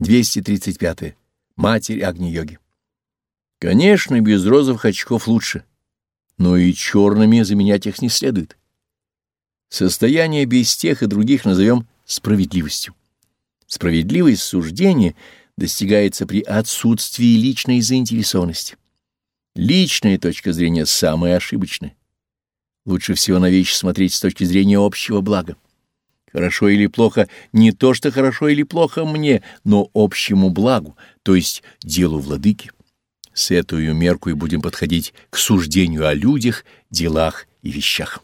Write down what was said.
235. -е. Матерь Агни-йоги. Конечно, без розовых очков лучше, но и черными заменять их не следует. Состояние без тех и других назовем справедливостью. Справедливость суждения достигается при отсутствии личной заинтересованности. Личная точка зрения самая ошибочная. Лучше всего на вещи смотреть с точки зрения общего блага. Хорошо или плохо не то, что хорошо или плохо мне, но общему благу, то есть делу владыки. С этой мерку и будем подходить к суждению о людях, делах и вещах.